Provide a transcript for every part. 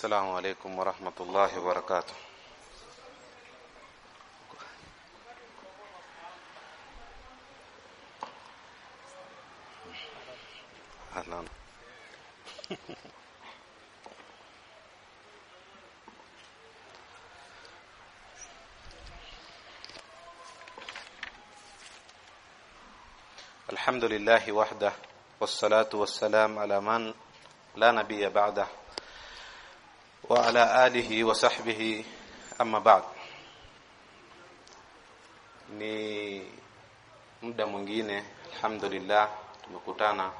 السلام عليكم ورحمة الله وبركاته. أهلا. الحمد لله وحده والصلاة والسلام على من لا نبي بعده وعلى آله وصحبه أما بعد ni muda mwingine alhamdulillah tumekutana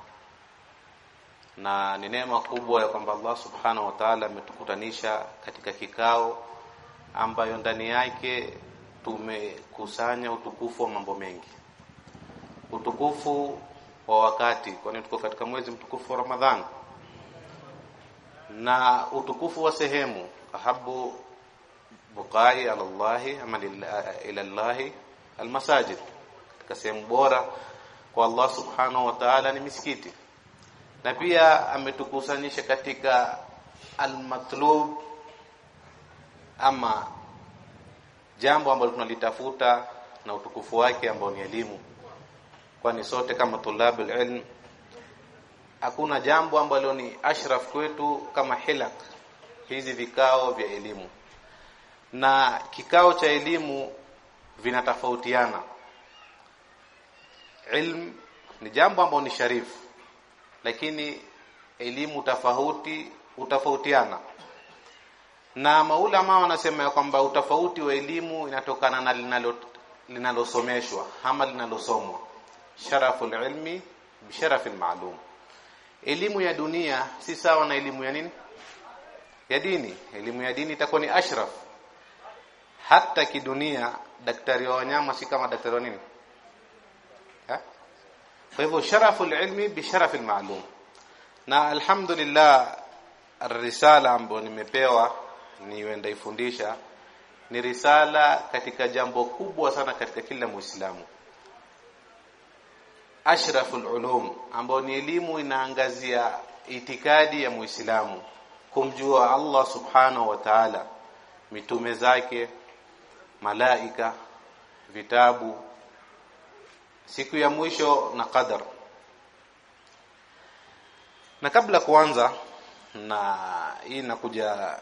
na ni neema kubwa ya kwamba Allah subhanahu wa ta'ala ametukutanisha katika kikao ambayo ndani yake tumekusanya utukufu wa mambo mengi utukufu wa wakati kwani tuko katika mwezi mtukufu wa Ramadhani na utukufu wa sehemu ahabu bukai ala Allah ama ila Allah almasajid. Katika sehemu bora kwa Allah subhanahu wa ta'ala ni misikiti. Na pia ametukusanyisha katika almatlub ama jambo ambalo tunalitafuta na utukufu wake ambao ni elimu. Kwani sote kama tulabul ilm hakuna jambo ambalo ni ashraf kwetu kama hilak hizi vikao vya elimu. Na kikao cha elimu vinatofautiana. Ilm ni jambo ambalo ni sharifu lakini elimu tofauti utafautiana na maulama wanasema kwamba utofauti wa elimu inatokana na linalo linalosomeshwa ama linalosomwa. Sharaful ilmi bisharafil ma'lum elimu ya dunia si sawa na elimu ya nini? Ya dini. Elimu ya dini itakuwa ni ashraf. Hata kidunia daktari wa wanyama si kama daktari wa nini? Ha? kwa hivyo sharafu ilmi bisharafil maalum na alhamdulillah risala ambayo nimepewa niwe ndaifundisha ni risala katika jambo kubwa sana katika kila muislamu ashraful ulum ambayo ni elimu inaangazia itikadi ya muislamu kumjua Allah subhanahu wa ta'ala mitume zake malaika vitabu siku ya mwisho na qadar. Na kabla kuanza na hii inakuja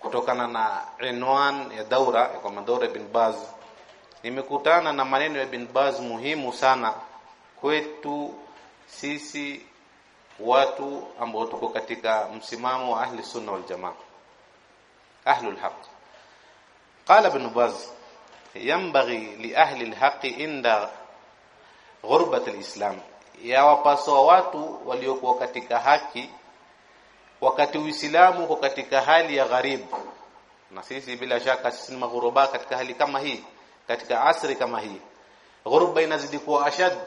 kutokana na inwan ya daura kwa daura bin Baz. Nimekutana na maneno ya bin Baz muhimu sana kwetu sisi watu ambao tuko katika msimamo wa ahli sunna wal jamaa ahlul haq. Qala ibn baz yanbaghi li ahli alhaq inda ghurbat alislam. Yawapaswa watu waliokuwa katika haki wakati uislamu uko katika hali ya gharibu na sisi bila shaka sisi ni katika hali kama hii katika asri kama hii. Ghurba inazidi kuwa ashad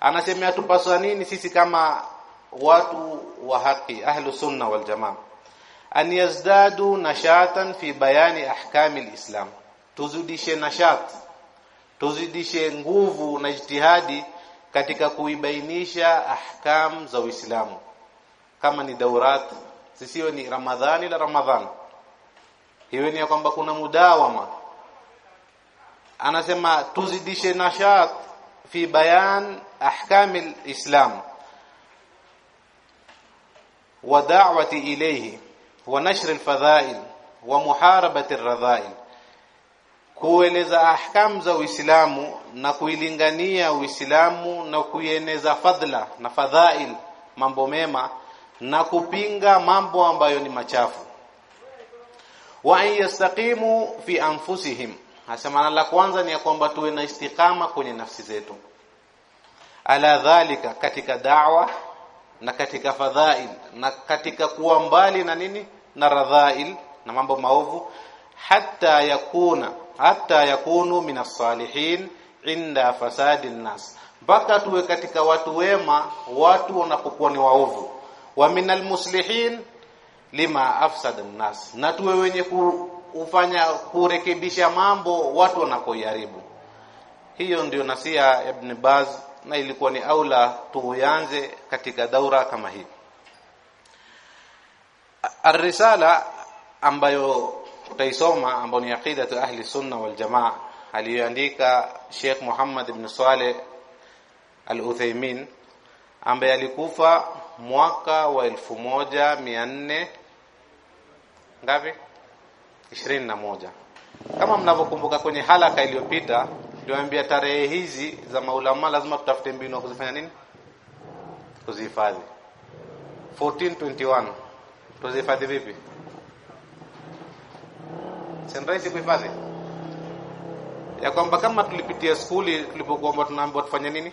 anasema tupaswa nini sisi kama watu wa haki ahlu sunna wal jamaa? An yazdadu nashatan fi bayani ahkami alislam tuzidishe nashat tuzidishe nguvu na jitihadi katika kuibainisha ahkam za Uislamu. Kama ni daurat sisiwe ni ramadhani la ramadhan. Hiyo ni kwamba kuna mudawama. Anasema tuzidishe nashat احكام alislam wa da'wati ونشر wa ومحاربه الرذائل kueleza ahkam za Uislamu na kuilingania Uislamu na kuieneza fadla na fadhail mambo mema na kupinga mambo ambayo ni machafu. Wa yastaqimu fi anfusihim asemana la kwanza ni ya kwamba tuwe na istikama kwenye nafsi zetu. Ala dhalika katika da'wa na katika fadhail na katika kuwa mbali na nini? Na radhail na mambo maovu. Hatta yakuna hatta yakunu minas salihin inda fasadin nas. Mpaka tuwe katika watu wema watu wanapokuwa ni waovu. Wa minal muslihin lima afsada nas na tuwe wenye kufanya kurekebisha mambo watu wanapoiharibu. Hiyo ndio nasia Ibn Baz na ilikuwa ni aula tuanze katika daura kama hii Ar-risala ambayo utaisoma ambayo ni aqidatu ahli sunna wal jamaa aliyoandika Sheikh Muhammad ibn Saleh Al-Uthaymeen ambaye alikufa mwaka wa elfu moja mia nne ngapi? ishirini na moja. Kama mnavyokumbuka kwenye halaka iliyopita, niliwaambia tarehe hizi za maulama lazima tutafute mbinu ya kuzifanya nini, kuzihifadhi. 1421 tuzihifadhi vipi? Si kuhifadhi, ya kwamba kama tulipitia skuli tulipokuwa tunaambiwa tufanye nini?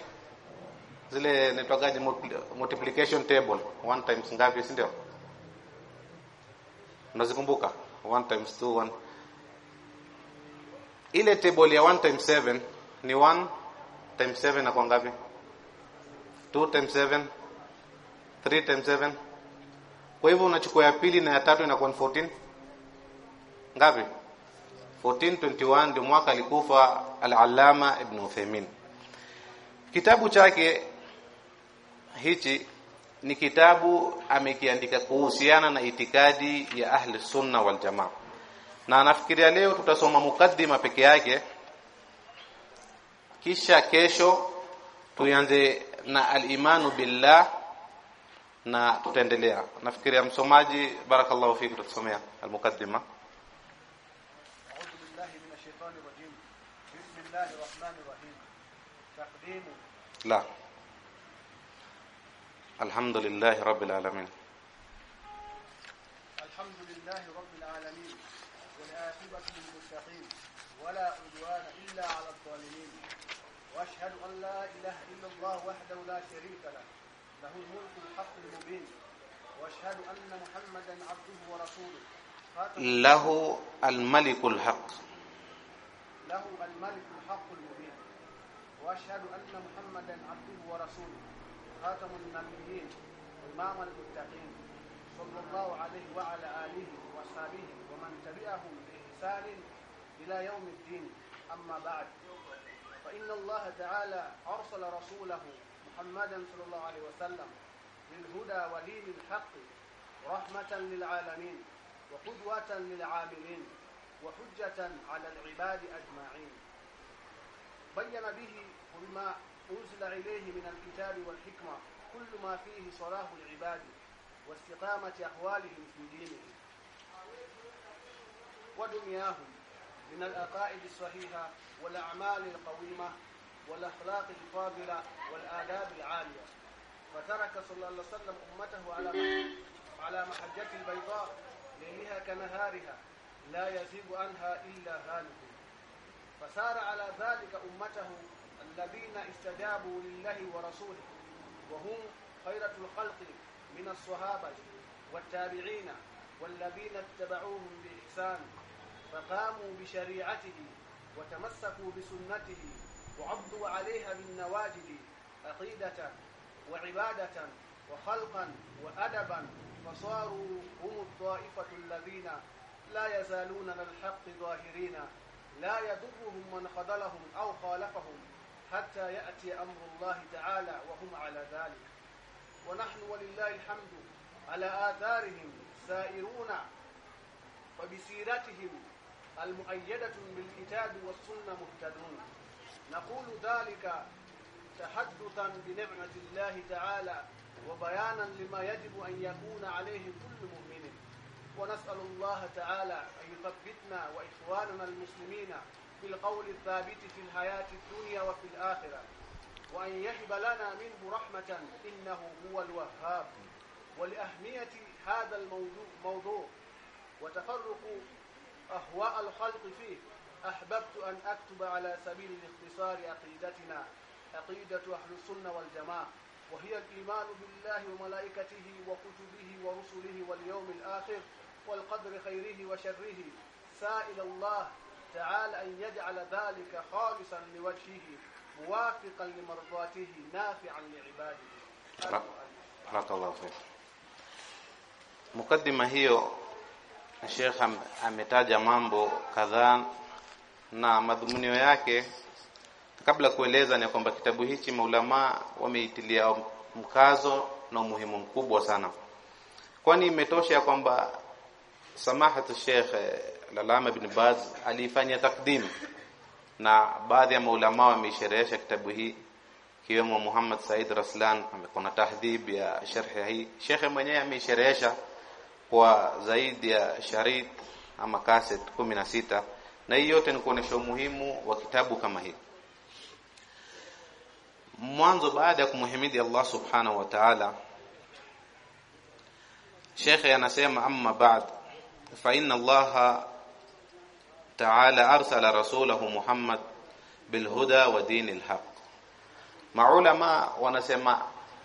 Zile nitwagaje multiplication table. 1 times ngapi si ndio? Unazikumbuka? 1 times 2 1 ile table ya 1 times 7 ni 1 times 7 na kwa ngapi? 2 times 7 3 times 7 kwa hivyo unachukua ya pili na ya tatu inakuwa 14 ngapi? 1421 ndio mwaka alikufa al-Allama Ibn Uthaymeen. Kitabu chake hichi ni kitabu amekiandika kuhusiana na itikadi ya ahli sunna wal jamaa na nafikiria leo tutasoma mukaddima peke yake kisha kesho tuanze na al-imanu billah na tutaendelea nafikiria msomaji barakallahu fiki tutasomea al-mukaddima لا الحمد لله رب العالمين الحمد لله رب والعاقبة للمتقين ولا عدوان إلا على الظالمين. وأشهد أن لا إله إلا الله وحده لا شريك له له الملك الحق المبين. وأشهد أن محمدا عبده ورسوله. له الملك الحق. له الملك الحق المبين. وأشهد أن محمدا عبده ورسوله. خاتم النبيين وامام المتقين. صلى الله عليه وعلى آله واصحابه ومن تبعهم بإحسان إلى يوم الدين. أما بعد فإن الله تعالى أرسل رسوله محمدا صلى الله عليه وسلم بالهدى ودين الحق رحمة للعالمين وقدوة للعاملين وحجة على العباد أجمعين. بين به وبما أنزل إليه من الكتاب والحكمة كل ما فيه صلاح العباد. واستقامة أحوالهم في دينهم. ودنياهم من العقائد الصحيحة والأعمال القويمة والأخلاق الفاضلة والآداب العالية. فترك صلى الله عليه وسلم أمته على على محجة البيضاء ليلها كنهارها لا يزيغ عنها إلا هالك. فسار على ذلك أمته الذين استجابوا لله ورسوله وهم خيرة الخلق من الصحابة والتابعين والذين اتبعوهم بإحسان فقاموا بشريعته وتمسكوا بسنته وعضوا عليها بالنواجذ عقيدة وعبادة وخلقا وأدبا فصاروا هم الطائفة الذين لا يزالون على الحق ظاهرين لا يضرهم من خذلهم أو خالفهم حتى يأتي أمر الله تعالى وهم على ذلك. ونحن ولله الحمد على آثارهم سائرون وبسيرتهم المؤيدة بالكتاب والسنة مهتدون. نقول ذلك تحدثا بنعمة الله تعالى وبيانا لما يجب أن يكون عليه كل مؤمن. ونسأل الله تعالى أن يثبتنا وإخواننا المسلمين بالقول الثابت في الحياة الدنيا وفي الآخرة. وأن يهب لنا منه رحمة إنه هو الوهاب. ولأهمية هذا الموضوع موضوع. وتفرق أهواء الخلق فيه. أحببت أن أكتب على سبيل الاختصار عقيدتنا عقيدة أهل السنة والجماعة. وهي الإيمان بالله وملائكته وكتبه ورسله واليوم الآخر والقدر خيره وشره. سائل الله تعالى أن يجعل ذلك خالصا لوجهه. muwafiqan limardatihi mukaddima hiyo Sheikh ametaja mambo kadhaa na madhumunio yake. Kabla kueleza ni kwamba kitabu hichi maulama wameitilia mkazo na umuhimu mkubwa sana. Kwani imetosha kwamba samahatu Sheikh eh, Lalama bin Baz alifanya takdimu na baadhi ya maulama wameisherehesha kitabu hii kiwemo Muhammad Said Raslan amekona tahdhib ya sharhi hii. Shekhe mwenyewe ameisherehesha kwa zaidi ya sharit ama kaset 16 na hii yote ni kuonesha umuhimu wa kitabu kama hii. Mwanzo baada ya kumhimidi Allah subhanahu wa ta'ala shekhe anasema amma ba'd fa inna Allah تعالى أرسل رسوله محمد بالهدى ودين الحق. مع علماء ونسمع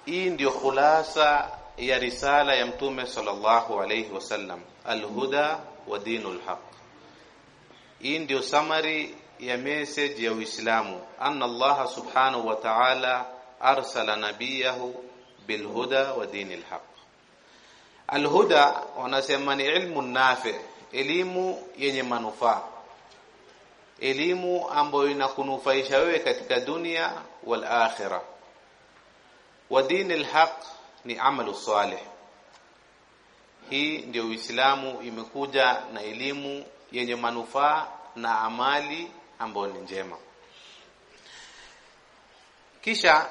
إن دي خلاصة يا رسالة يمتوم صلى الله عليه وسلم الهدى ودين الحق. إن دي سمري يا ميسج يا إسلام أن الله سبحانه وتعالى أرسل نبيه بالهدى ودين الحق. الهدى ونسمى علم النافع إليم ينمى elimu ambayo inakunufaisha wewe katika dunia wal akhira. wa dini haq ni amalu salih. Hii ndio Uislamu imekuja na elimu yenye manufaa na amali ambayo ni njema. Kisha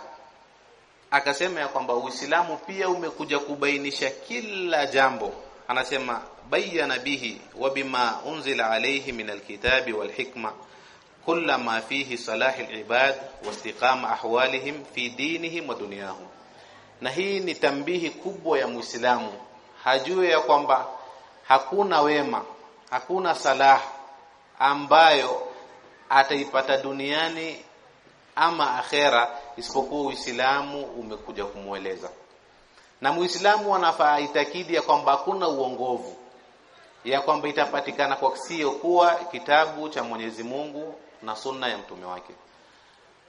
akasema ya kwamba Uislamu pia umekuja kubainisha kila jambo. Anasema bayyana bihi wa bima unzila alayhi min alkitabi walhikma kulla ma fihi salahi alibad wa istiqama ahwalihim fi dinihim wa dunyahum. Na hii ni tambihi kubwa ya Muislamu. Hajue ya kwamba hakuna wema hakuna salah ambayo ataipata duniani ama akhera isipokuwa Uislamu umekuja kumweleza. Na Muislamu anafaa itakidi ya kwamba hakuna uongovu ya kwamba itapatikana kwa sio kuwa kitabu cha Mwenyezi Mungu na sunna ya mtume wake.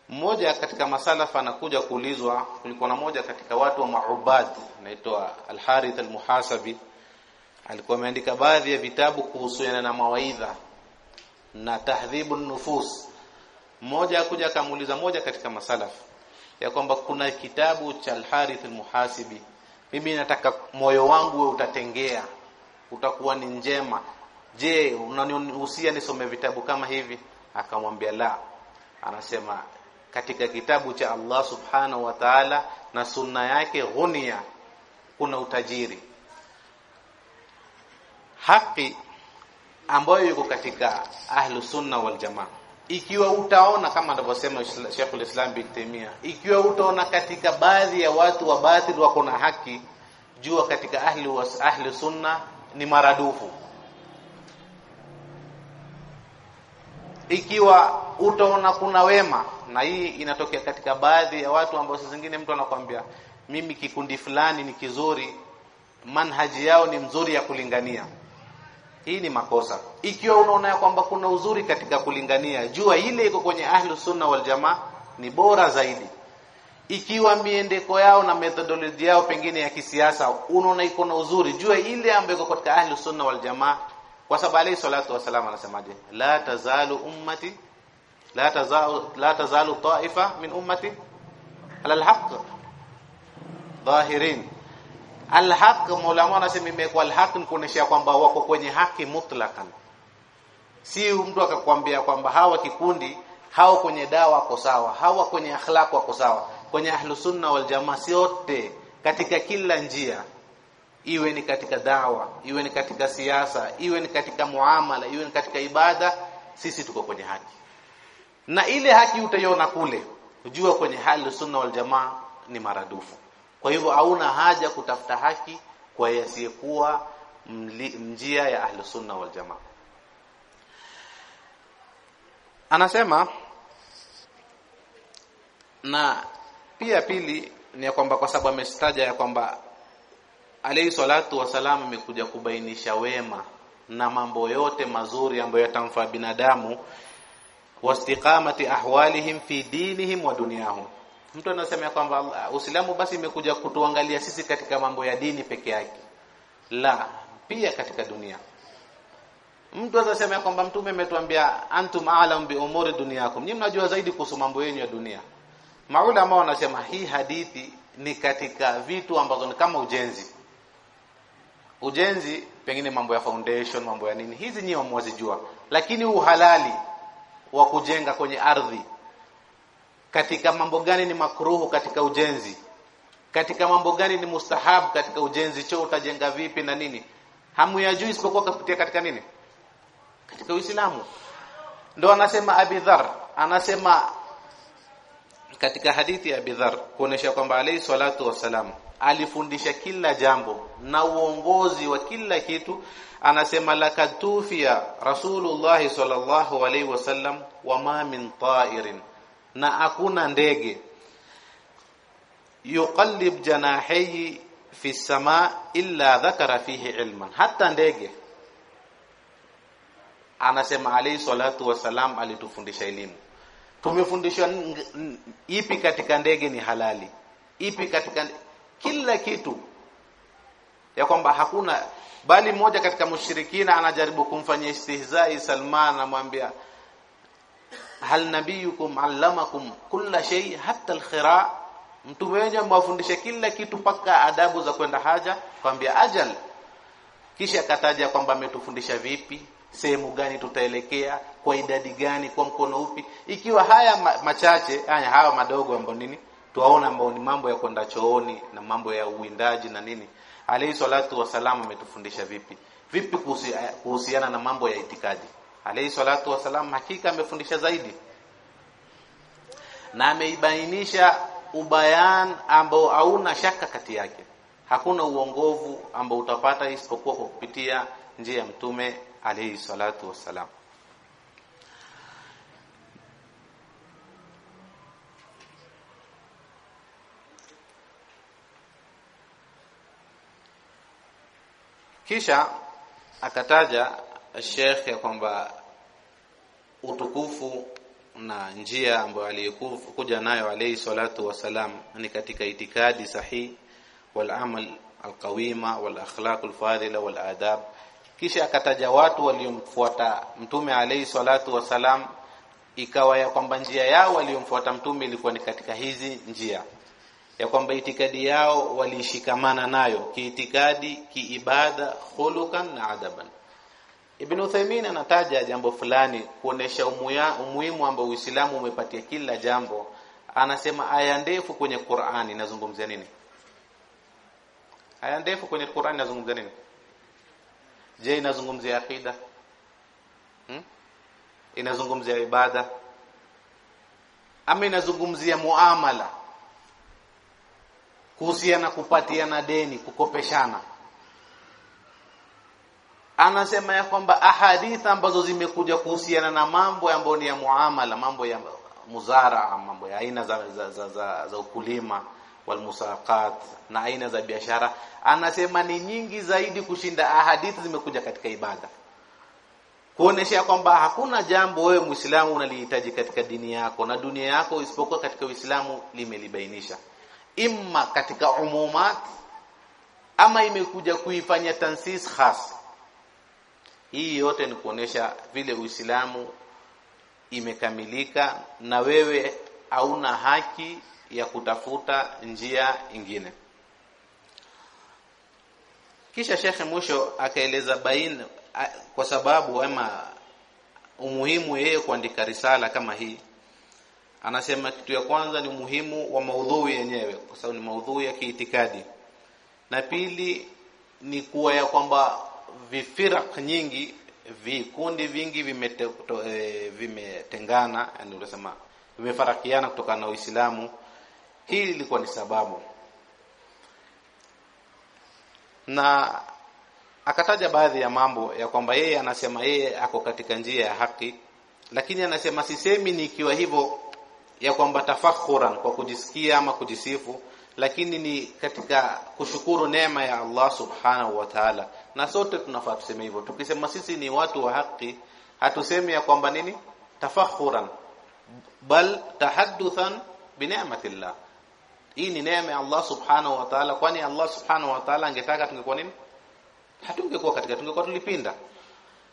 Mmoja katika masalafa anakuja kuulizwa kulikuwa na moja katika watu wa maubad anaitwa Al-Harith Al-Muhasabi alikuwa ameandika baadhi ya vitabu kuhusiana na mawaidha na tahdhibu nufus. Mmoja akuja akamuuliza moja katika masalafu ya kwamba kuna kitabu cha Al-Harith Al-Muhasibi mimi nataka moyo wangu utatengea utakuwa ni njema. Je unanihusia nisome vitabu kama hivi? Akamwambia la. Anasema katika kitabu cha Allah subhanahu wa ta'ala na sunna yake ghunia kuna utajiri. Haki ambayo yuko katika ahlu sunna wal jamaa. Ikiwa utaona kama anavyosema Sheikh al-Islam bin Taymiyyah ikiwa utaona katika baadhi ya watu wa batil wako na haki jua katika ahli ahli sunna ni maradufu. Ikiwa utaona kuna wema na hii inatokea katika baadhi ya watu ambao saa zingine mtu anakuambia mimi kikundi fulani ni kizuri manhaji yao ni mzuri ya kulingania. Hii ni makosa. Ikiwa unaona ya kwamba kuna uzuri katika kulingania jua ile iko kwenye ahlu sunna wal jamaa ni bora zaidi ikiwa miendeko yao na methodology yao pengine ya kisiasa unaona iko na uzuri. Jua ile ambayo iko katika ahli sunna wal jamaa. Kwa sababu alayhi salatu wasalam anasemaje? La tazalu ummati la tazalu la tazalu ta'ifa min ummati ala alhaq. Dhahirin. Alhaq maulama anasema imekuwa alhaq ni kuonesha kwamba wako kwenye haki mutlakan si mtu akakwambia kwamba hawa kikundi hawa kwenye dawa wako sawa hawa kwenye akhlaq wako sawa kwenye ahlu sunna wal jamaa wote katika kila njia. Iwe ni katika dawa iwe ni katika siasa iwe ni katika muamala iwe ni katika ibada sisi tuko kwenye haki. Na ile haki utaiona kule ujua kwenye hali sunna wal jamaa ni maradufu. Kwa hivyo hauna haja kutafuta haki kwa yasiyekuwa njia ya ahlu sunna wal jamaa. Anasema na pia pili ni ya kwamba kwa sababu amestaja ya kwamba alayhi salatu wasalam amekuja kubainisha wema na mambo yote mazuri ambayo yatamfaa binadamu wastiqamati ahwalihim fi dinihim wa dunyahum. Mtu anasema kwamba Uislamu basi imekuja kutuangalia sisi katika mambo ya dini peke yake. La pia katika dunia. Mtu anasema kwamba mtume ametuambia antum a'lam bi umuri dunyakum. Nyinyi mnajua zaidi kuhusu mambo yenu ya dunia maulama wanasema hii hadithi ni katika vitu ambazo ni kama ujenzi. Ujenzi pengine mambo ya foundation mambo ya nini hizi nyinyi mwazijua. Lakini uhalali wa kujenga kwenye ardhi katika mambo gani ni makruhu katika ujenzi? Katika mambo gani ni mustahabu katika ujenzi? Choo utajenga vipi na nini? Hamuyajui isipokuwa kapitia katika nini? Katika Uislamu. Ndo anasema Abi Dhar anasema katika hadithi ya Abi Dharr kuonesha kwamba alayhi salatu wassalam alifundisha kila jambo na uongozi wa kila kitu. Anasema lakad tufia rasulullah sallallahu alayhi wasallam wama min ta'irin. Na hakuna ndege. Yuqallib janahihi fi sama illa dhakara fihi ilman. Hata ndege. Anasema alayhi salatu wasalam alitufundisha elimu tumefundishwa ipi katika ndege ni halali? Ipi katika kila kitu. Ya kwamba hakuna bali mmoja katika mushirikina anajaribu kumfanyia istihzai Salman anamwambia hal nabiyukum allamakum kulla shay hatta alkhira? Mtume wenyewe amewafundisha kila kitu paka adabu za kwenda haja kwambia ajal. Kisha akataja kwamba ametufundisha vipi sehemu gani tutaelekea kwa idadi gani kwa mkono upi. Ikiwa haya machache haya hawa madogo ambayo nini tuwaona ambao ni mambo ya kwenda chooni na mambo ya uwindaji na nini. Alayhi salatu wasalam ametufundisha vipi? Vipi kuhusiana na mambo ya itikadi? Alayhi salatu wasalam hakika amefundisha zaidi. Na ameibainisha ubayan ambao hauna shaka kati yake hakuna uongovu ambao utapata isipokuwa kwa kupitia njia ya mtume alayhi salatu wassalam. Kisha akataja Sheikh ya kwamba utukufu na njia ambayo aliyokuja nayo alayhi salatu wasalam ni katika itikadi sahihi wal القويمه alqawima wal والاداب kisha akataja watu waliomfuata mtume alayhi salatu wasalam ikawa ya kwamba njia yao waliomfuata mtume ilikuwa ni katika hizi njia. Ya kwamba itikadi yao walishikamana nayo kiitikadi kiibada khulukan na adaban. Ibn Uthaymeen anataja jambo fulani kuonesha umuhimu ambao Uislamu umepatia kila jambo. Anasema aya ndefu kwenye Qur'ani inazungumzia nini aya ndefu kwenye Qur'an inazungumzia nini? Je inazungumzia akida hmm? inazungumzia ibada? Ama inazungumzia muamala? Kuhusiana kupatiana deni kukopeshana? Anasema ya kwamba ahadith ambazo zimekuja kuhusiana na mambo ambayo ni ya muamala mambo ya muzara mambo ya aina za, za, za, za, za ukulima walmusaqat na aina za biashara. Anasema ni nyingi zaidi kushinda ahadithi zimekuja katika ibada. Kuonesha kwamba hakuna jambo wewe Muislamu unalihitaji katika dini yako na dunia yako isipokuwa katika Uislamu limelibainisha. Imma katika umumat ama imekuja kuifanya tansis khas. Hii yote ni kuonesha vile Uislamu imekamilika na wewe hauna haki ya kutafuta njia ingine. Kisha shekhe mwisho akaeleza baina kwa sababu ama umuhimu yeye kuandika risala kama hii. Anasema kitu ya kwanza ni umuhimu wa maudhui yenyewe kwa sababu ni maudhui ya kiitikadi. Na pili ni kuwa ya kwamba vifiraq nyingi vikundi vingi vimetengana vime yani unasema vimefarakiana kutokana na Uislamu hii ilikuwa ni sababu. Na akataja baadhi ya mambo ya kwamba yeye anasema yeye ako katika njia ya haki lakini anasema sisemi ni ikiwa hivyo ya kwamba tafakhuran kwa kujisikia ama kujisifu lakini ni katika kushukuru neema ya Allah subhanahu wa ta'ala. Na sote tunafaa tuseme hivyo. Tukisema sisi ni watu wa haki hatusemi ya kwamba nini? Tafakhuran. Bal tahadduthan bi ni'matillah hii ni neema ya Allah subhanahu wa ta'ala. Kwani Allah subhanahu wa ta'ala angetaka tungekuwa nini? Hatungekuwa katika tungekuwa tulipinda.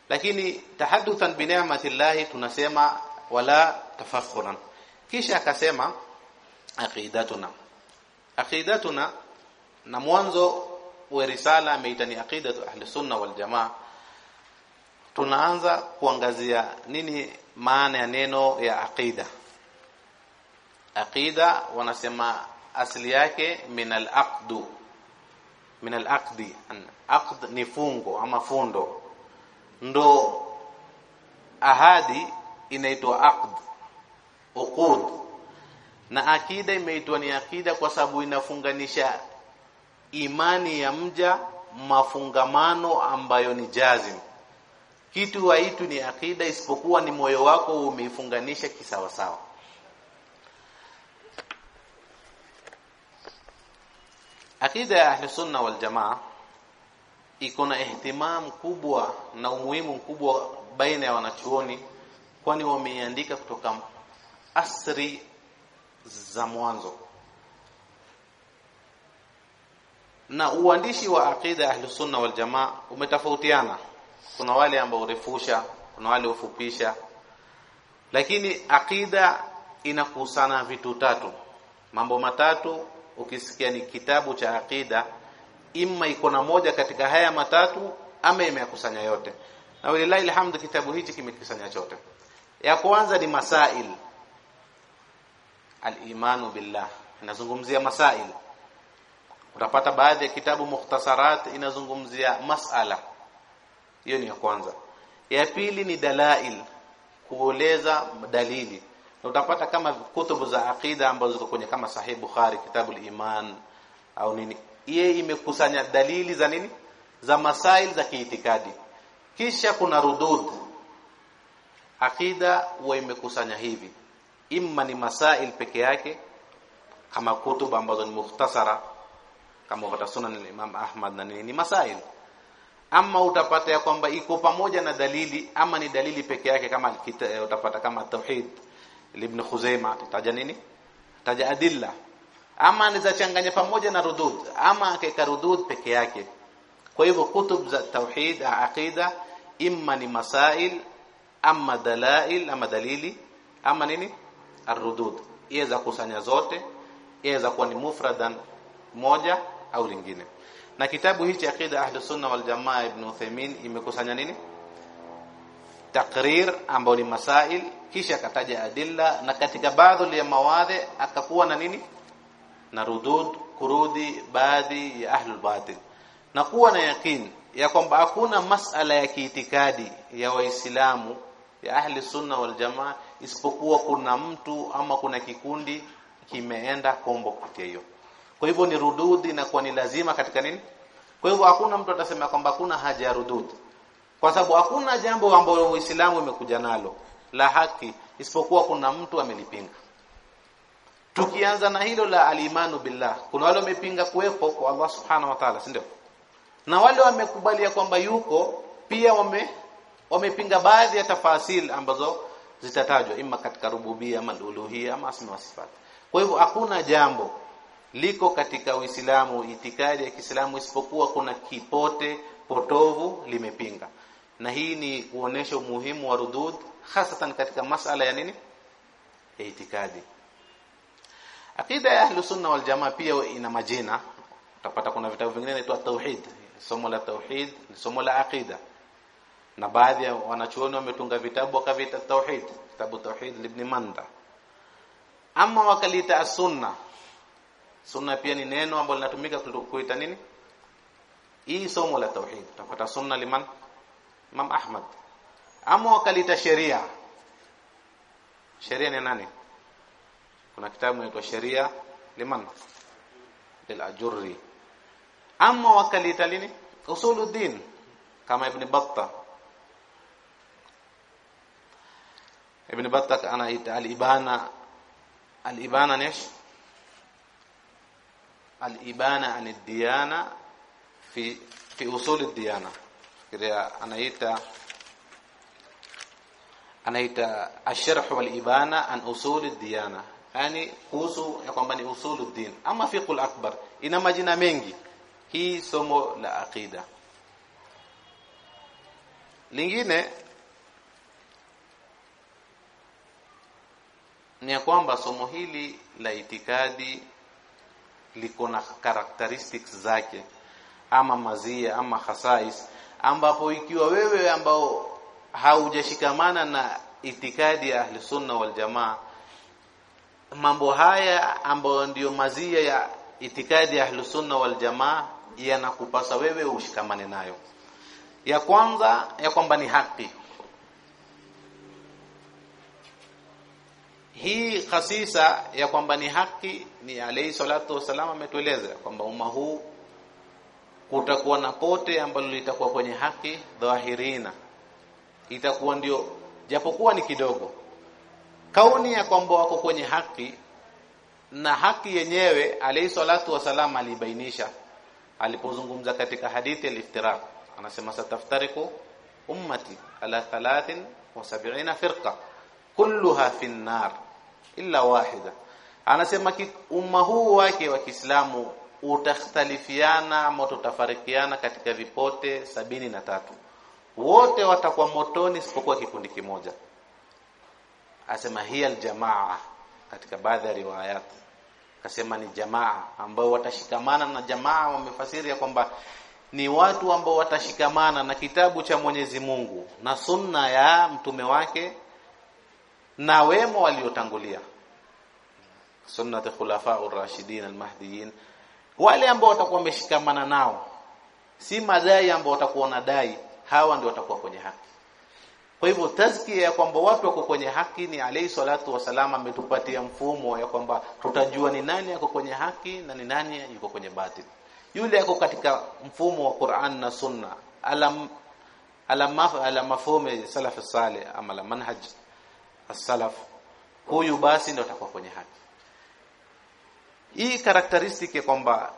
Lakini tahaduthan bi ni'matillah tunasema wala tafakhuran kisha akasema aqidatuna. Aqidatuna na mwanzo wa risala ameita ni aqidatu ahli sunna wal jamaa. Tunaanza kuangazia nini maana ya neno ya aqida. Aqida wanasema asili yake min al-aqdu min alaqdi aqd ni fungo ama fundo. Ndo ahadi inaitwa aqd uqud. Na akida imeitwa ni akida kwa sababu inafunganisha imani ya mja mafungamano ambayo ni jazim. Kitu waitu ni akida isipokuwa ni moyo wako umeifunganisha kisawasawa akida ya Ahlus sunna wal jamaa iko na ihtimam kubwa na umuhimu mkubwa baina ya wanachuoni kwani wameiandika kutoka asri za mwanzo. Na uandishi wa aqida ya Ahlus sunna wal jamaa umetofautiana. Kuna wale ambao urefusha kuna wale ufupisha. Lakini aqida inakusana vitu tatu. Mambo matatu ukisikia ni kitabu cha aqida imma iko na moja katika haya matatu ama imeyakusanya yote. Na walilahi alhamdu kitabu hichi kimekusanya chote. Ya kwanza ni masail. Al-imanu billah. Inazungumzia masail. Utapata baadhi ya kitabu mukhtasarat inazungumzia masala. Hiyo ni ya kwanza. Ya pili ni dalail. Kuoleza dalili utapata kama kutubu za aqida ambazo ziko kwenye kama sahih bukhari kitabu iman au nini. Iye imekusanya dalili za nini? Za masail za kiitikadi. Kisha kuna rudud. Aqida huwa imekusanya hivi. Imma ni masail peke yake kama kutubu ambazo ni mukhtasara kama ukata sunan al-Imam Ahmad na nini ni masail. Ama utapata ya kwamba iko pamoja na dalili ama ni dalili peke yake kama utapata kama tauhid ibn Khuzaimah tutaja nini? Taja adilla. Ama anaweza changanya pamoja na rudud. Ama akaeka rudud peke yake. Kwa hivyo kutub za tauhid aqida imma ni masail ama dalail ama dalili ama nini? Arudud iweza kusanya zote iweza kuwa ni mufradan moja au lingine. Na kitabu hichi aqida ahli sunna wal jamaa ibn Uthaymeen imekusanya nini? Takrir ambao ni masail kisha akataja adilla na katika baadhi ya mawadhi akakuwa na nini? Na rudud kurudi baadhi ya ahli batil. Na kuwa na yakin ya kwamba hakuna masala ya kiitikadi ya waislamu ya ahli sunna wal jamaa isipokuwa kuna mtu ama kuna kikundi kimeenda kombo kupitia hiyo. Kwa hivyo ni rududi na kwa ni lazima katika nini? Kwa hivyo hakuna mtu atasema kwamba hakuna haja ya rududi kwa sababu hakuna jambo ambalo Uislamu umekuja nalo la haki isipokuwa kuna mtu amelipinga. Tukianza na hilo la alimanu billah kuna wale wamepinga kuwepo kwa Allah subhanahu wa ta'ala si na wale wamekubalia kwamba yuko pia wame wamepinga baadhi ya tafasil ambazo zitatajwa imma katika rububia ama uluhia ama asma wa sifat. Kwa hivyo hakuna jambo liko katika Uislamu itikadi ya Kiislamu isipokuwa kuna kipote potovu limepinga. Na hii ni kuonesha umuhimu wa rudud hasatan katika masala ya nini? Ya itikadi. Akida ya ahlus sunna wal jamaa pia ina majina. Utapata kuna vitabu vingine vinaitwa tauhid. Somo la tauhid somo la aqida. Na baadhi ya wanachuoni wametunga vitabu wakaviita tauhid. Kitabu tauhid ibn manda. Ama wakalita sunna sunna pia ni neno ambalo linatumika kuita nini? Hii somo la tauhid. Utapata sunna liman? Imam Ahmad ama wakalita sheria sheria ni nani kuna kitabu kinaitwa sheria liman lil-ajurri ama wakalita lini usuluddin kama ibn batta ibn batta anaita al-ibana al-ibana nish al-ibana an ad-diyana fi fi usul ad-diyana anaita anaita asharh wal ibana an usul ad-diyana. Yani kuhusu ya kwamba ni usulu din ama fiqhul akbar ina majina mengi. Hii somo la aqida. Lingine ni ya kwamba somo hili la itikadi liko na characteristics zake ama mazia ama khasais ambapo ikiwa wewe ambao haujashikamana na itikadi ya ahli sunna wal jamaa. Mambo haya ambayo ndiyo mazia ya itikadi ya ahli sunna wal jamaa yanakupasa wewe ushikamane nayo. Ya kwanza ya kwamba ni haki. Hii khasisa ya kwamba ni haki ni alayhi salatu wasalam ametueleza kwamba umma huu kutakuwa na pote ambalo litakuwa kwenye haki dhahirina itakuwa ndio japokuwa ni kidogo. Kauni ya kwamba wako kwenye haki na haki yenyewe alayhi salatu wasalam alibainisha alipozungumza katika hadithi al-iftiraq. Anasema sataftariku ummati ala 73 firqa kulluha fi nar illa wahida. Anasema umma huu wake wa Kiislamu utakhtalifiana ama tutafarikiana katika vipote sabini na tatu wote watakuwa motoni isipokuwa kikundi kimoja. Asema hiya aljamaa katika baadhi ya riwayat. Akasema ni jamaa ambao watashikamana na jamaa. Wamefasiri ya kwamba ni watu ambao watashikamana na kitabu cha Mwenyezi Mungu na sunna ya mtume wake na wemo waliotangulia. Sunnat khulafa ar-rashidin al-mahdiyin wale ambao watakuwa wameshikamana nao si madai ambao watakuwa wanadai hawa ndio watakuwa kwenye haki. Kwa hivyo tazkia ya kwamba watu wako kwenye haki ni alayhi salatu wasalama ametupatia mfumo ya kwamba tutajua ni nani yako kwenye haki na ni nani yuko kwenye batili yule yako katika mfumo wa Qur'an na Sunna alam alama ala mafhume salaf salih ama la manhaj as-salaf huyu basi ndio atakuwa kwenye haki. Hii karakteristiki kwamba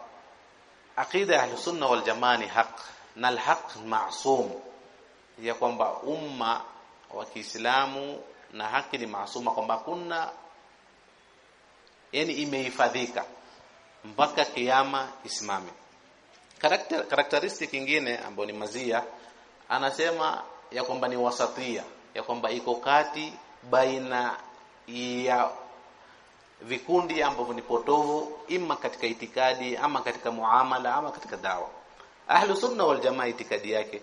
aqida ya sunna wal jamaa ni haq na al-haq ma'sum ya kwamba umma wa Kiislamu na haki ni maasuma kwamba kuna yani imehifadhika mpaka kiyama isimame. Karakter, characteristic nyingine ambayo ni mazia anasema ya kwamba ni wasatia ya kwamba iko kati baina ya vikundi ambavyo ni potovu ima katika itikadi ama katika muamala ama katika dawa ahlu sunna wal jamaa itikadi yake.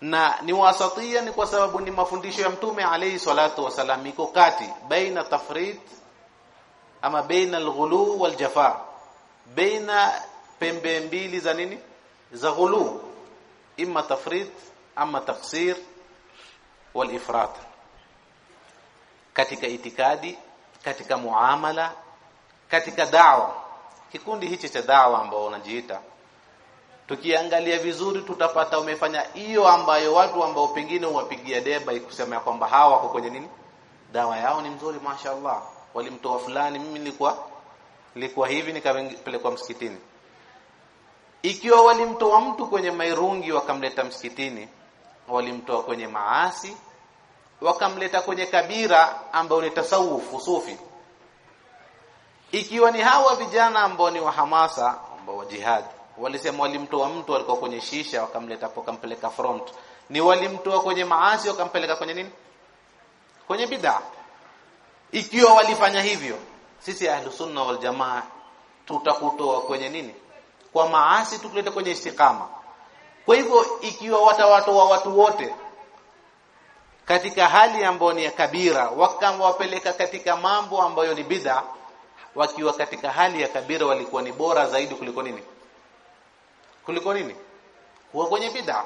Na ni wasatia ni kwa sababu ni mafundisho ya mtume alayhi salatu wasalam iko kati baina tafrid ama baina alghulu wal jafa baina pembe mbili za nini? Za ghulu. Imma tafrid ama tafsir wal ifrat katika itikadi katika muamala katika dawa. Kikundi hichi cha dawa ambao unajiita tukiangalia vizuri tutapata umefanya hiyo ambayo watu ambao pengine uwapigia deba ikusema kwamba hawa wako kwenye nini? Dawa yao ni mzuri mashaallah walimtoa fulani mimi nilikuwa nilikuwa hivi nikapelekwa msikitini. Ikiwa walimtoa mtu kwenye mairungi wakamleta msikitini walimtoa kwenye maasi wakamleta kwenye kabira ambayo ni tasawuf sufi. Ikiwa ni hawa vijana ambao ni wa hamasa ambao wa jihad walisema walimtoa mtu alikuwa kwenye shisha wakamleta hapo, wakampeleka front. Ni walimtoa kwenye maasi wakampeleka kwenye nini? Kwenye bid'a ikiwa walifanya hivyo sisi ahlu sunna wal jamaa tutakutoa kwenye nini? Kwa maasi tukuleta kwenye istiqama. Kwa hivyo ikiwa watawatoa watu wote katika hali ambayo ni ya kabira wakamwapeleka katika mambo ambayo ni bid'a wakiwa katika hali ya kabira walikuwa ni bora zaidi kuliko nini kuliko nini? Kuwa kwenye bid'a.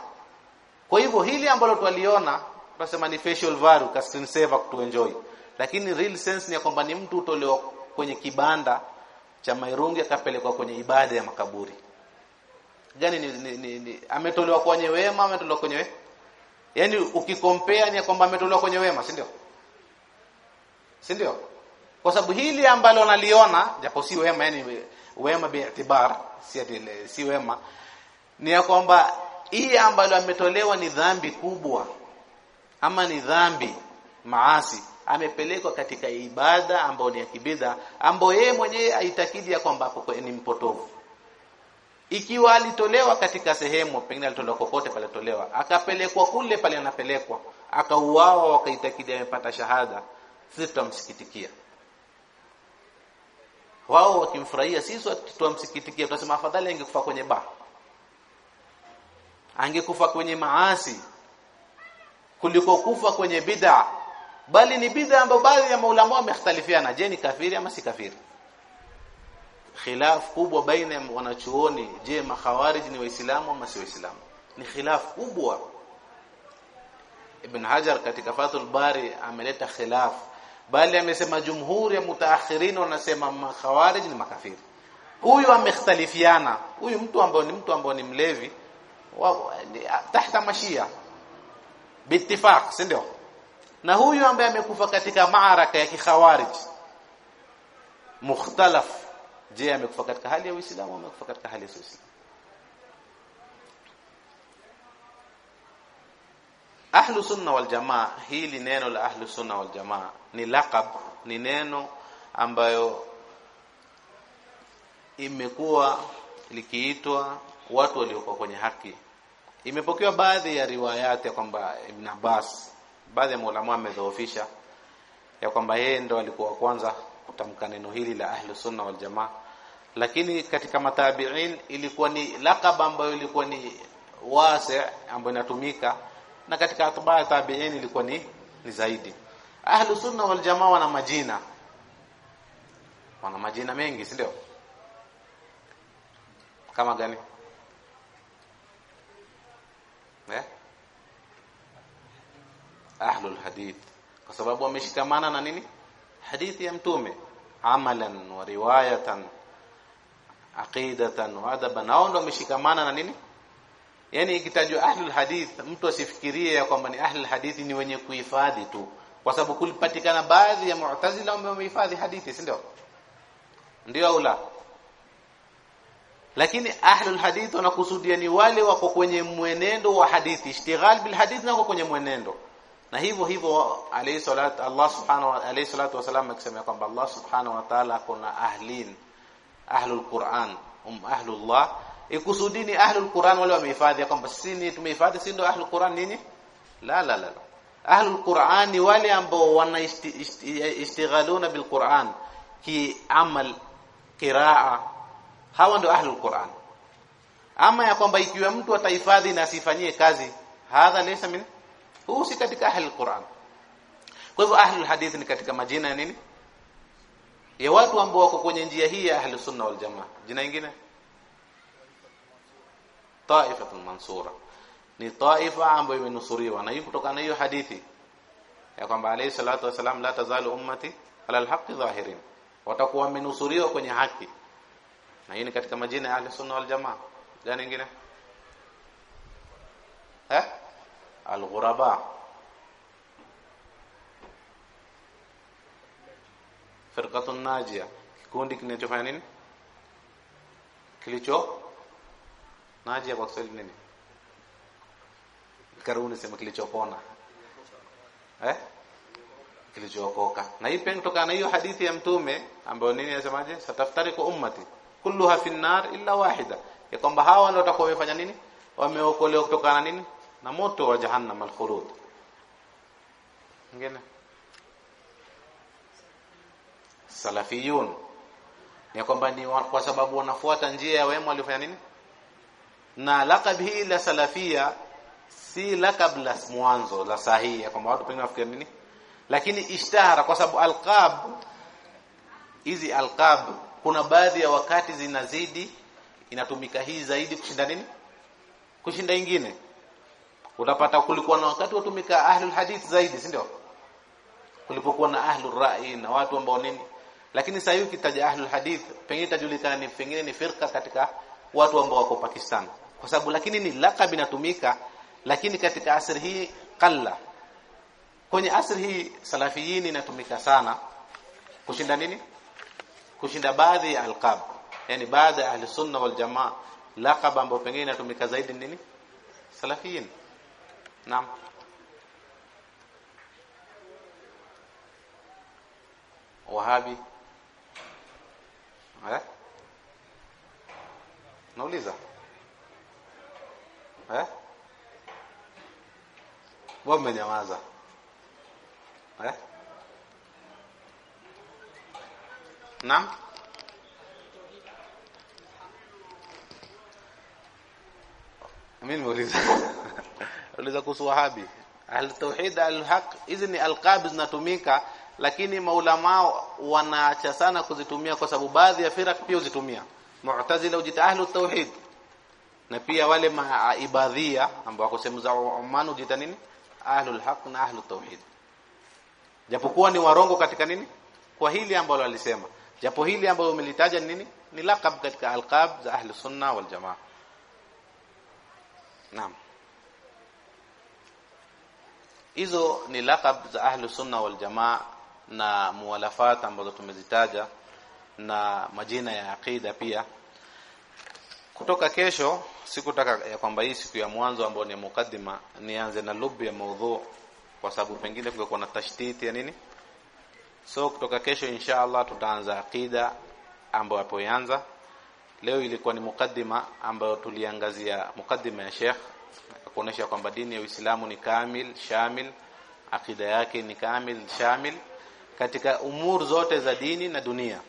Kwa hivyo hili ambalo twaliona tunasema ni facial value ka screen saver to enjoy. Lakini real sense ni kwamba ni mtu utolewa kwenye kibanda cha mairungi akapelekwa kwenye ibada ya makaburi. Gani ni, ni, ni, ni ametolewa kwenye wema ametolewa kwenye wema yani ukikompea ni kwamba ametolewa kwenye wema si ndio? Si ndio? Kwa sababu hili ambalo naliona japo si wema yani wema bi'tibar si si wema ni ya kwamba hii ambayo ametolewa ni dhambi kubwa ama ni dhambi maasi amepelekwa katika ibada ambayo ni ya kibidha ambayo yeye mwenyewe aitakidi ya kwamba ni mpotovu. Ikiwa alitolewa katika sehemu pengine alitolewa kokote pale tolewa akapelekwa kule pale anapelekwa akauawa wakaitakidi amepata shahada sisi tutamsikitikia. Wao wakimfurahia sisi tutamsikitikia tunasema afadhali angekufa kwenye ba angekufa kwenye maasi kuliko kufa kwenye bid'a. Bali ni bid'a ambayo baadhi ya maulama wamekhtalifiana je ni kafiri ama si kafiri? Khilaf kubwa baina ya wanachuoni. Je makhawarij ni waislamu ama si waislamu? Ni khilaf kubwa. Ibn Hajar katika Fathul Bari ameleta khilaf. Bali amesema jumhuri ya mutaakhirin wanasema makhawarij ni makafiri. Huyu amekhtalifiana. Huyu mtu ambaye ni mtu ambaye ni mlevi tahta mashia. Biittifaq si ndio? Na huyu ambaye amekufa katika maaraka ya kikhawarij. Mukhtalaf. Je amekufa katika hali ya uislamu au amekufa katika hali ya uislamu? Ahlu sunna wal jamaa hili neno la ahlu sunna wal jamaa ni laqab ni neno ambayo imekuwa likiitwa watu waliokuwa kwenye haki imepokewa baadhi ya riwayati ya kwamba Ibn Abbas baadhi ya maulama wamedhoofisha ya kwamba yeye ndo alikuwa kwanza kutamka neno hili la ahlu sunna wal jamaa. Lakini katika matabiin ilikuwa ni lakaba ambayo ilikuwa ni wase ambayo inatumika na katika atbaa tabiin ilikuwa ni ni zaidi. Ahlu sunna wal jamaa wana majina. Wana majina mengi si ndio? Kama gani eh? Ahlul hadith. Kwa sababu wameshikamana na nini? Hadithi ya mtume. Amalan wa riwayatan aqidatan wa adaban. Hao ndio wameshikamana na nini? Yani ikitajwa ahlul hadith mtu asifikirie ya kwamba ni ahlul hadithi ni wenye kuhifadhi tu. Kwa sababu kulipatikana baadhi ya mu'tazila wamehifadhi hadithi si ndio? Ndio au la lakini ahlul hadith wanakusudia ni wale wako kwenye mwenendo wa hadithi. Ishtighal bil hadith na wako kwenye mwenendo. Na hivyo hivyo alayhi salatu Allah subhanahu wa alayhi salatu wasallam akisema kwamba Allah subhanahu wa ta'ala kuna ahlin ahlul Qur'an um ahlullah. Ikusudini ahlul Qur'an wale wamehifadhi kwamba sisi tumehifadhi sisi ndio ahlul Qur'an nini? La la la ahlul Qur'an ni wale ambao wana ishtighaluna bil Qur'an ki amal qiraa hawa ndio ahlul Qur'an. Ama ya kwamba ikiwa mtu atahifadhi na asifanyie kazi hadha laysa min huu si katika ahlul Qur'an. Kwa hivyo ahlul hadith ni katika majina ya nini? Ya watu ambao wako kwenye njia hii ya ahlus sunna wal jamaa. Jina lingine taifatul mansura. Ni taifa ambayo imenusuriwa. Na hii kutokana na hiyo hadithi ya kwamba alayhi salatu wasalam la tazalu ummati ala alhaqi dhahirin. Watakuwa wamenusuriwa kwenye haki na hii ni katika majina ya ahli sunna wal jamaa gani nyingine? Eh? Alghuraba. Firqatun najia kikundi kinachofanya nini? Kilicho? Najia kwa Kiswahili nini? Karuni sema kilichopona. Eh? Kilichookoka na hii pia kutokana na hiyo hadithi ya mtume ambayo nini anasemaje sataftariku ummati kulluha fi nar illa wahida. Ya kwamba hawa ndio watakuwa wamefanya nini? Wameokolewa kutokana nini? Na moto wa jahannam al-khulud. Ngine salafiyun. Ni kwamba ni kwa sababu wanafuata njia ya wema waliofanya nini? Na laqab hii la salafia si laqab la mwanzo la sahihi. Ya kwamba watu pengine wafikiri nini? Lakini ishtahara kwa sababu alqab hizi alqab kuna baadhi ya wakati zinazidi inatumika hii zaidi kushinda nini? Kushinda ingine. Utapata kulikuwa na wakati watumika ahlul hadith zaidi si ndio? Kulipokuwa na ahlul ra'i na watu ambao nini? Lakini sasa hivi kitaja ahlul hadith pengine itajulikana ni pengine ni firqa katika watu ambao wako Pakistan. Kwa sababu lakini ni laqab inatumika lakini katika asri hii qalla. Kwenye asri hii salafiyini inatumika sana. Kushinda nini kushinda baadhi ya alqab. Yani baadhi ya ahli sunna wal jamaa. Laqab ambao pengine inatumika zaidi nini? Salafiyin naam. Wahabi. Eh? Nauliza. Eh? Wao mmenyamaza eh naam. Mimi nimeuliza. Uliza kuhusu wahabi. Al-Tauhid al haq hizi ni alqab zinatumika lakini maulama wanaacha sana kuzitumia kwa sababu baadhi ya firaq pia uzitumia mu'tazila ujita ahlu tauhid na pia wale maibadhia ambao wako sehemu za Oman ujita nini? Ahlul haq na ahlu tauhid japokuwa ni warongo katika nini? Kwa hili ambalo alisema japo hili ambalo umelitaja nini? Ni laqab katika alqab za ahli sunna wal jamaa. Naam. Hizo ni laqab za ahli sunna wal jamaa na muwalafat ambazo tumezitaja na majina ya aqida pia. Kutoka kesho sikutaka ya kwamba hii siku ya mwanzo ambayo ni mukaddima nianze na lubu ya maudhu kwa sababu pengine kuna na tashtiti ya nini so kutoka kesho insha Allah tutaanza aqida ambayo hapo yanza leo ilikuwa ni mukaddima ambayo tuliangazia mukaddima ya Sheikh kuonesha kwamba dini ya Uislamu ni kamil shamil aqida yake ni kamil shamil katika umur zote za dini na dunia.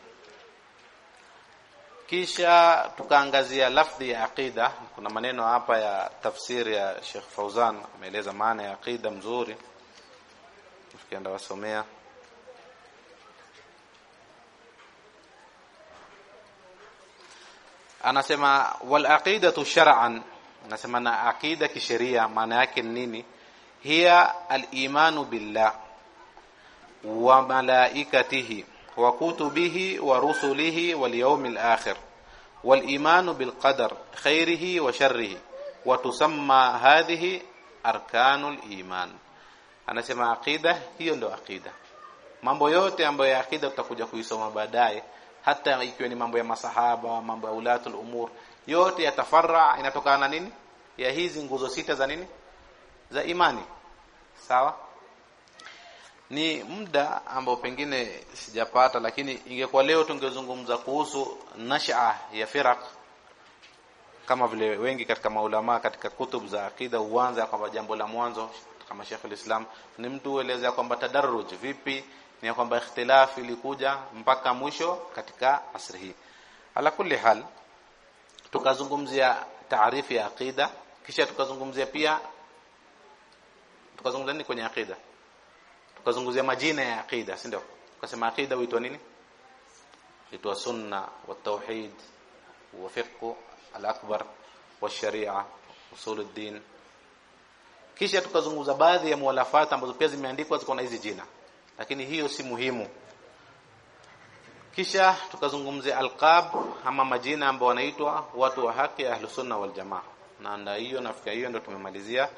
Kisha tukaangazia lafdhi ya aqida. Kuna maneno hapa ya tafsiri ya Sheikh Fauzan ameeleza maana ya aqida mzuri. Tukienda wasomea anasema wal aqidatu shar'an anasema na aqida kisheria maana yake nini hiya al imanu billah wa malaikatihi wa kutubihi wa rusulihi wal yawmil akhir wal imanu bil qadar khairihi wa sharrihi wa tusamma hadhihi arkanul iman anasema aqida hiyo ndio aqida mambo yote ambayo ya aqida tutakuja kuisoma baadaye hata ikiwa ni mambo ya masahaba mambo ya ulatul umur yote yatafarra inatokana na nini? Ya hizi nguzo sita za nini? Za imani. Sawa? Ni muda ambao pengine sijapata lakini ingekuwa leo tungezungumza kuhusu nasha ya firaq. Kama vile wengi katika maulama katika kutub za akida uanza kwamba jambo la mwanzo kama Sheikh al-Islam ni mtu uelezea kwamba tadarruj vipi ni kwamba ikhtilaf ilikuja mpaka mwisho katika asri hii. Ala kulli hal tukazungumzia taarifu ya aqida kisha tukazungumzia pia tukazungumzia nini kwenye aqida? Tukazungumzia majina ya aqida si ndio? Tukasema aqida huitwa nini? Huitwa sunna wa tauhid wa fiqh al-akbar wa sharia usul ad-din. Kisha tukazungumza baadhi ya mualafat ambazo pia zimeandikwa ziko na hizi jina lakini hiyo si muhimu. Kisha tukazungumzia alqab ama majina ambayo wanaitwa watu wa haki ahlus sunna wal jamaa. Na ndio hiyo nafikia hiyo ndio tumemalizia.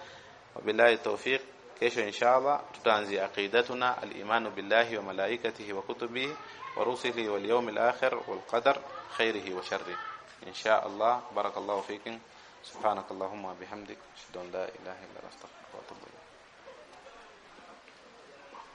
Wabillahi tawfiq. Kesho inshallah tutaanzia aqidatuna al-iman billahi wa malaikatihi wa kutubihi wa rusulihi wal yawmil akhir wal qadar khairihi wa sharrihi. Inshallah. Barakallahu fikum. Subhanakallahumma bihamdik. Ashhadu la ilaha illa anta astaghfiruka wa atubu